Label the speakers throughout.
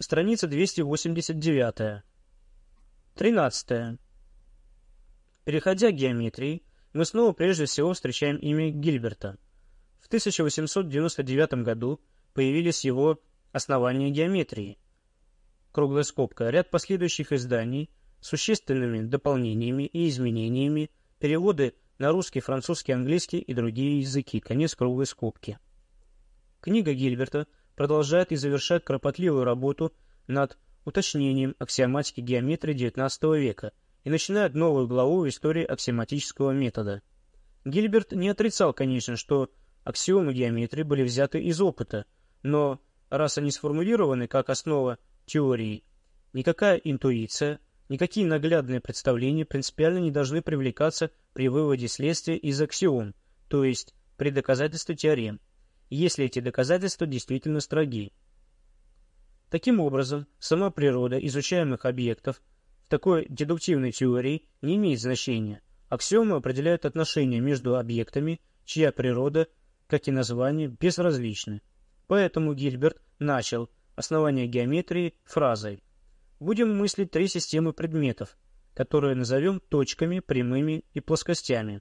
Speaker 1: Страница 289. 13. Переходя к геометрии, мы снова прежде всего встречаем имя Гильберта. В 1899 году появились его «Основания геометрии». Круглая скобка. Ряд последующих изданий с существенными дополнениями и изменениями, переводы на русский, французский, английский и другие языки. Конец круглой скобки. Книга Гильберта продолжает и завершает кропотливую работу над уточнением аксиоматики геометрии XIX века и начинает новую главу в истории аксиоматического метода. Гильберт не отрицал, конечно, что аксиомы геометрии были взяты из опыта, но раз они сформулированы как основа теории, никакая интуиция, никакие наглядные представления принципиально не должны привлекаться при выводе следствия из аксиом, то есть при доказательстве теорем если эти доказательства действительно строги. Таким образом, сама природа изучаемых объектов в такой дедуктивной теории не имеет значения. Аксиомы определяют отношения между объектами, чья природа, как и название, безразличны. Поэтому Гильберт начал основание геометрии фразой «Будем мыслить три системы предметов, которые назовем точками, прямыми и плоскостями».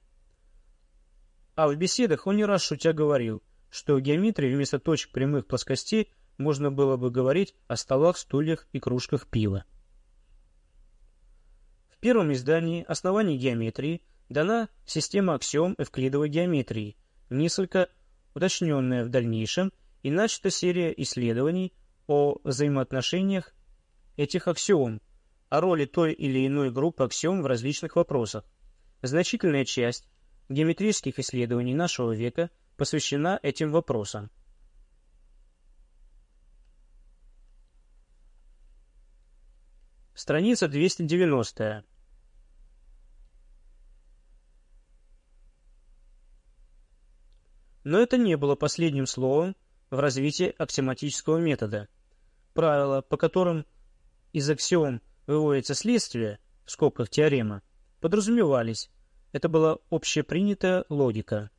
Speaker 1: А в беседах он не раз шутя говорил – что в геометрии вместо точек прямых плоскостей можно было бы говорить о столах, стульях и кружках пива. В первом издании «Основание геометрии» дана система аксиом эвклидовой геометрии, несколько уточненная в дальнейшем, и начата серия исследований о взаимоотношениях этих аксиом, о роли той или иной группы аксиом в различных вопросах. Значительная часть геометрических исследований нашего века – посвящена этим вопросам. Страница 290. Но это не было последним словом в развитии аксиоматического метода. Правила, по которым из аксиом выводится следствие, в скобках теорема, подразумевались. Это была общепринятая логика.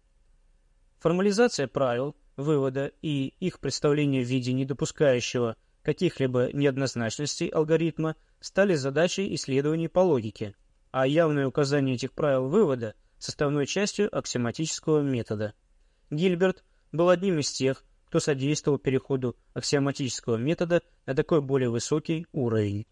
Speaker 1: Формализация правил, вывода и их представление в виде недопускающего каких-либо неоднозначностей алгоритма стали задачей исследований по логике, а явное указание этих правил вывода – составной частью аксиоматического метода. Гильберт был одним из тех, кто содействовал переходу аксиоматического метода на такой более высокий уровень.